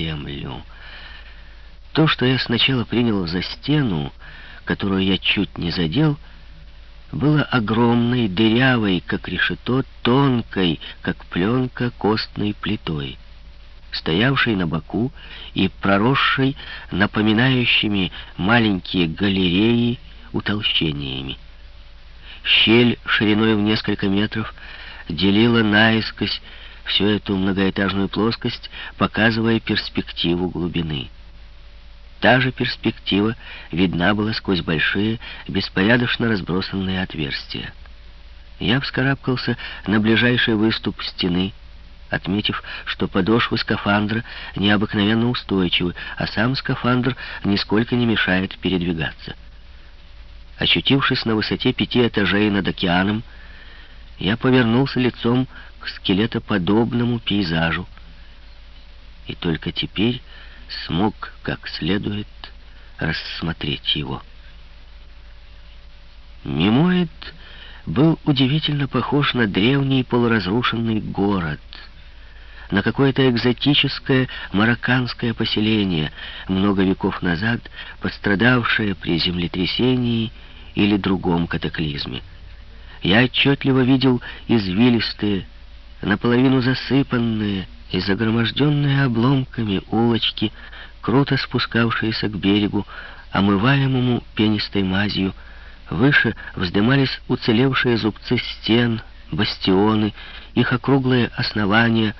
землю. То, что я сначала принял за стену, которую я чуть не задел, было огромной, дырявой, как решето, тонкой, как пленка, костной плитой, стоявшей на боку и проросшей напоминающими маленькие галереи утолщениями. Щель шириной в несколько метров делила наискось всю эту многоэтажную плоскость, показывая перспективу глубины. Та же перспектива видна была сквозь большие, беспорядочно разбросанные отверстия. Я вскарабкался на ближайший выступ стены, отметив, что подошвы скафандра необыкновенно устойчивы, а сам скафандр нисколько не мешает передвигаться. Очутившись на высоте пяти этажей над океаном, я повернулся лицом к скелетоподобному пейзажу. И только теперь смог как следует рассмотреть его. Мимоид был удивительно похож на древний полуразрушенный город, на какое-то экзотическое марокканское поселение, много веков назад пострадавшее при землетрясении или другом катаклизме. Я отчетливо видел извилистые, наполовину засыпанные, и загроможденные обломками улочки, круто спускавшиеся к берегу, омываемому пенистой мазью, выше вздымались уцелевшие зубцы стен, бастионы, их округлые основания,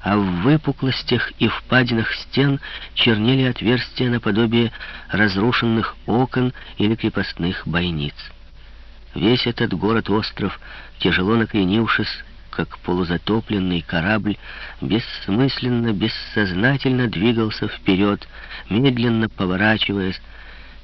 а в выпуклостях и впадинах стен чернели отверстия наподобие разрушенных окон или крепостных бойниц. Весь этот город-остров, тяжело накренившись, как полузатопленный корабль, бессмысленно, бессознательно двигался вперед, медленно поворачиваясь.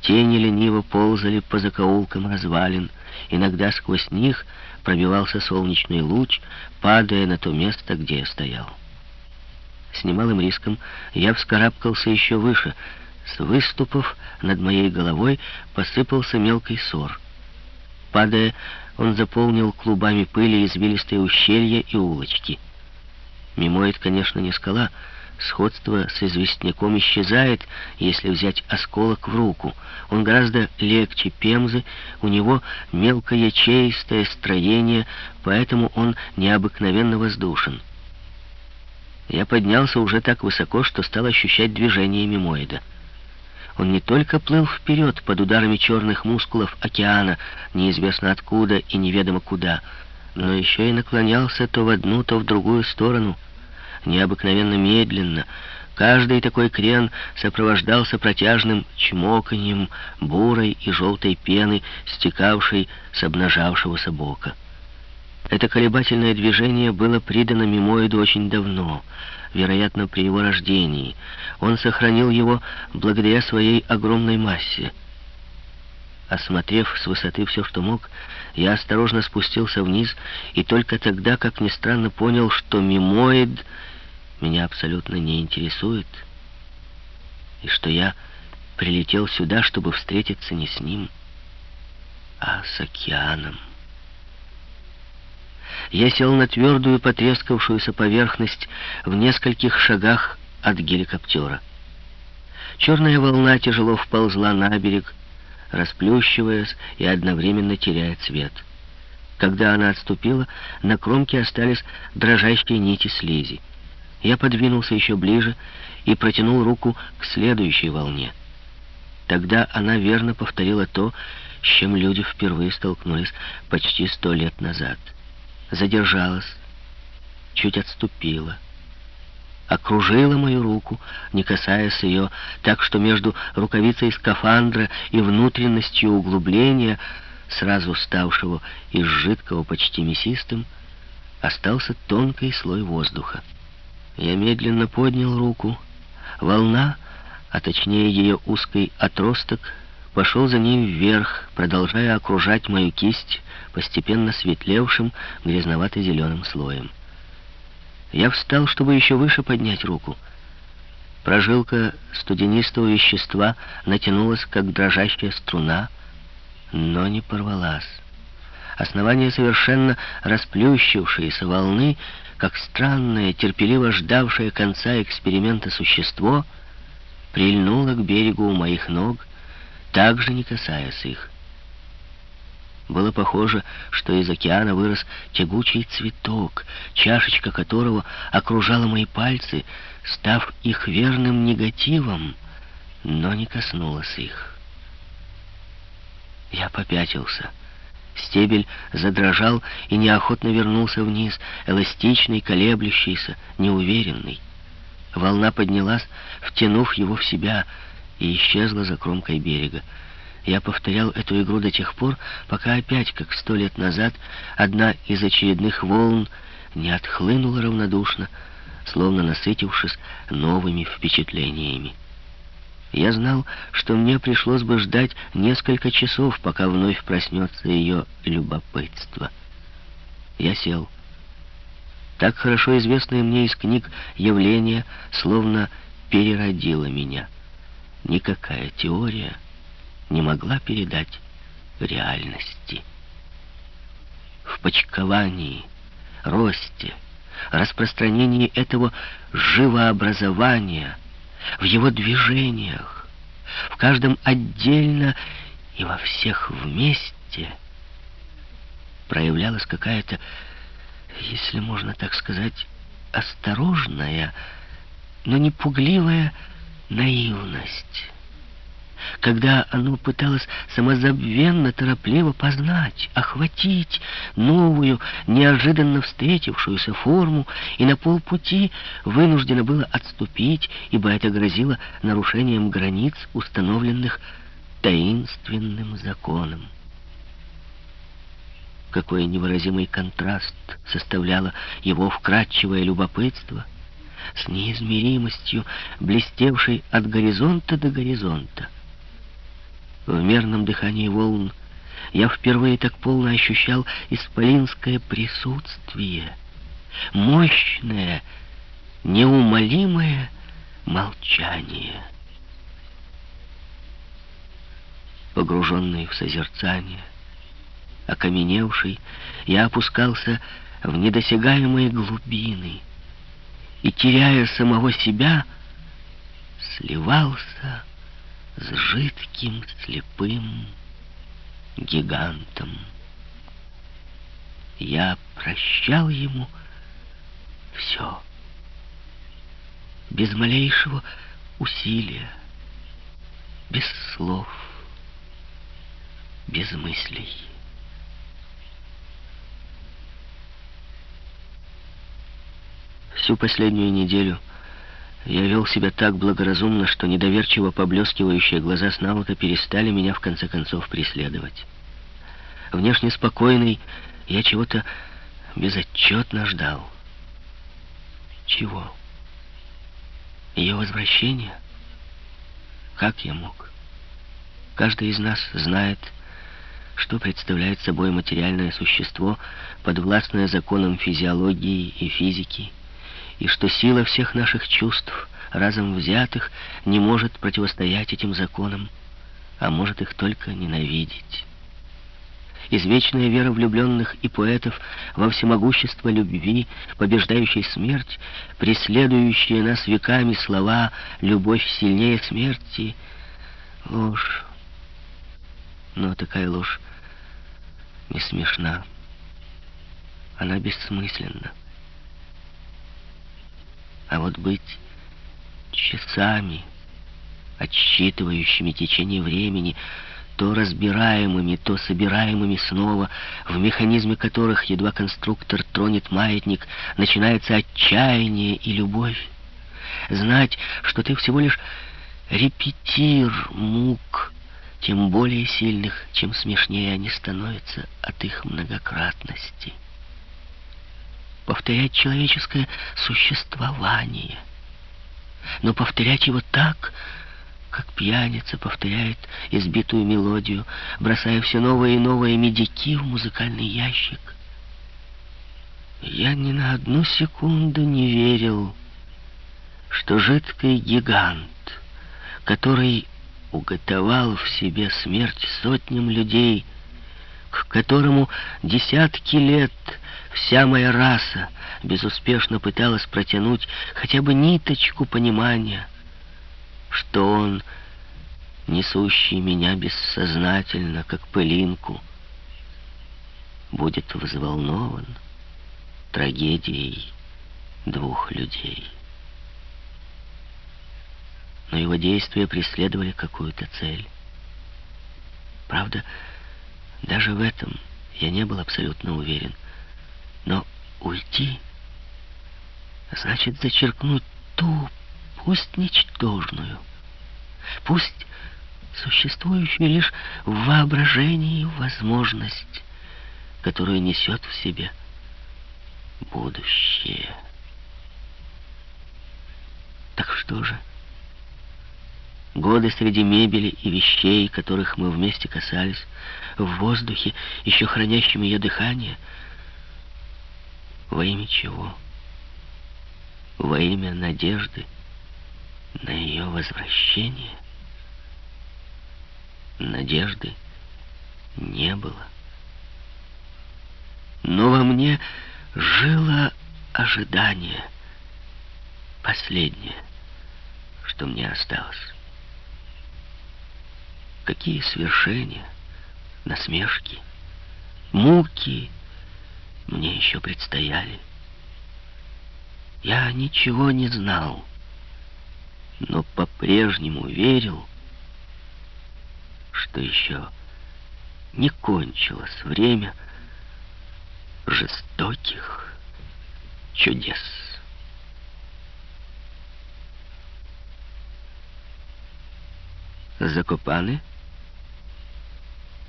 Тени лениво ползали по закоулкам развалин. Иногда сквозь них пробивался солнечный луч, падая на то место, где я стоял. С немалым риском я вскарабкался еще выше. С выступов над моей головой посыпался мелкий сор. Падая, он заполнил клубами пыли извилистые ущелья и улочки. Мимоид, конечно, не скала. Сходство с известняком исчезает, если взять осколок в руку. Он гораздо легче пемзы, у него мелкоячеистое строение, поэтому он необыкновенно воздушен. Я поднялся уже так высоко, что стал ощущать движение мимоида. Он не только плыл вперед под ударами черных мускулов океана, неизвестно откуда и неведомо куда, но еще и наклонялся то в одну, то в другую сторону, необыкновенно медленно. Каждый такой крен сопровождался протяжным чмоканьем бурой и желтой пены, стекавшей с обнажавшегося бока. Это колебательное движение было придано мимоиду очень давно, вероятно, при его рождении. Он сохранил его благодаря своей огромной массе. Осмотрев с высоты все, что мог, я осторожно спустился вниз и только тогда, как ни странно, понял, что мимоид меня абсолютно не интересует, и что я прилетел сюда, чтобы встретиться не с ним, а с океаном. Я сел на твердую потрескавшуюся поверхность в нескольких шагах от геликоптера. Черная волна тяжело вползла на берег, расплющиваясь и одновременно теряя цвет. Когда она отступила, на кромке остались дрожащие нити слизи. Я подвинулся еще ближе и протянул руку к следующей волне. Тогда она верно повторила то, с чем люди впервые столкнулись почти сто лет назад — задержалась, чуть отступила, окружила мою руку, не касаясь ее, так что между рукавицей скафандра и внутренностью углубления, сразу ставшего из жидкого почти мясистым, остался тонкий слой воздуха. Я медленно поднял руку. Волна, а точнее ее узкий отросток, пошел за ней вверх, продолжая окружать мою кисть постепенно светлевшим грязновато-зеленым слоем. Я встал, чтобы еще выше поднять руку. Прожилка студенистого вещества натянулась, как дрожащая струна, но не порвалась. Основание совершенно расплющившейся волны как странное, терпеливо ждавшее конца эксперимента существо, прильнуло к берегу у моих ног, также не касаясь их. Было похоже, что из океана вырос тягучий цветок, чашечка которого окружала мои пальцы, став их верным негативом, но не коснулась их. Я попятился. Стебель задрожал и неохотно вернулся вниз, эластичный, колеблющийся, неуверенный. Волна поднялась, втянув его в себя, и исчезла за кромкой берега. Я повторял эту игру до тех пор, пока опять, как сто лет назад, одна из очередных волн не отхлынула равнодушно, словно насытившись новыми впечатлениями. Я знал, что мне пришлось бы ждать несколько часов, пока вновь проснется ее любопытство. Я сел. Так хорошо известное мне из книг явление словно переродило меня. Никакая теория не могла передать реальности. В почковании, росте, распространении этого живообразования — в его движениях, в каждом отдельно и во всех вместе проявлялась какая-то, если можно так сказать, осторожная, но не пугливая наивность когда оно пыталось самозабвенно, торопливо познать, охватить новую, неожиданно встретившуюся форму, и на полпути вынуждено было отступить, ибо это грозило нарушением границ, установленных таинственным законом. Какой невыразимый контраст составляло его вкрадчивое любопытство с неизмеримостью, блестевшей от горизонта до горизонта. В мерном дыхании волн я впервые так полно ощущал исполинское присутствие, мощное, неумолимое молчание. Погруженный в созерцание, окаменевший, я опускался в недосягаемые глубины и, теряя самого себя, сливался с жидким слепым гигантом. Я прощал ему все, без малейшего усилия, без слов, без мыслей. Всю последнюю неделю я вел себя так благоразумно, что недоверчиво поблескивающие глаза Снаута перестали меня в конце концов преследовать. Внешне спокойный, я чего-то безотчетно ждал. Чего? Ее возвращение? Как я мог? Каждый из нас знает, что представляет собой материальное существо, подвластное законам физиологии и физики, и что сила всех наших чувств, разом взятых, не может противостоять этим законам, а может их только ненавидеть. Извечная вера влюбленных и поэтов во всемогущество любви, побеждающей смерть, преследующие нас веками слова «любовь сильнее смерти» — ложь. Но такая ложь не смешна. Она бессмысленна. А вот быть часами, отсчитывающими течение времени, то разбираемыми, то собираемыми снова, в механизме которых, едва конструктор тронет маятник, начинается отчаяние и любовь. Знать, что ты всего лишь репетир мук, тем более сильных, чем смешнее они становятся от их многократности повторять человеческое существование. Но повторять его так, как пьяница повторяет избитую мелодию, бросая все новые и новые медики в музыкальный ящик. Я ни на одну секунду не верил, что жидкий гигант, который уготовал в себе смерть сотням людей, к которому десятки лет вся моя раса безуспешно пыталась протянуть хотя бы ниточку понимания, что он, несущий меня бессознательно, как пылинку, будет взволнован трагедией двух людей. Но его действия преследовали какую-то цель. Правда, даже в этом я не был абсолютно уверен. Но уйти значит зачеркнуть ту, пусть ничтожную, пусть существующую лишь в воображении возможность, которую несет в себе будущее. Так что же? Годы среди мебели и вещей, которых мы вместе касались, в воздухе, еще хранящем ее дыхание. Во имя чего? Во имя надежды на ее возвращение? Надежды не было. Но во мне жило ожидание, последнее, что мне осталось. Какие свершения, насмешки, муки мне еще предстояли. Я ничего не знал, но по-прежнему верил, что еще не кончилось время жестоких чудес. Закопаны —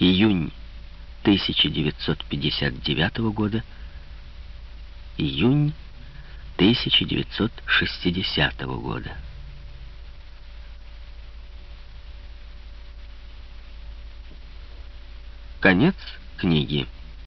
Июнь 1959 года. Июнь 1960 года. Конец книги.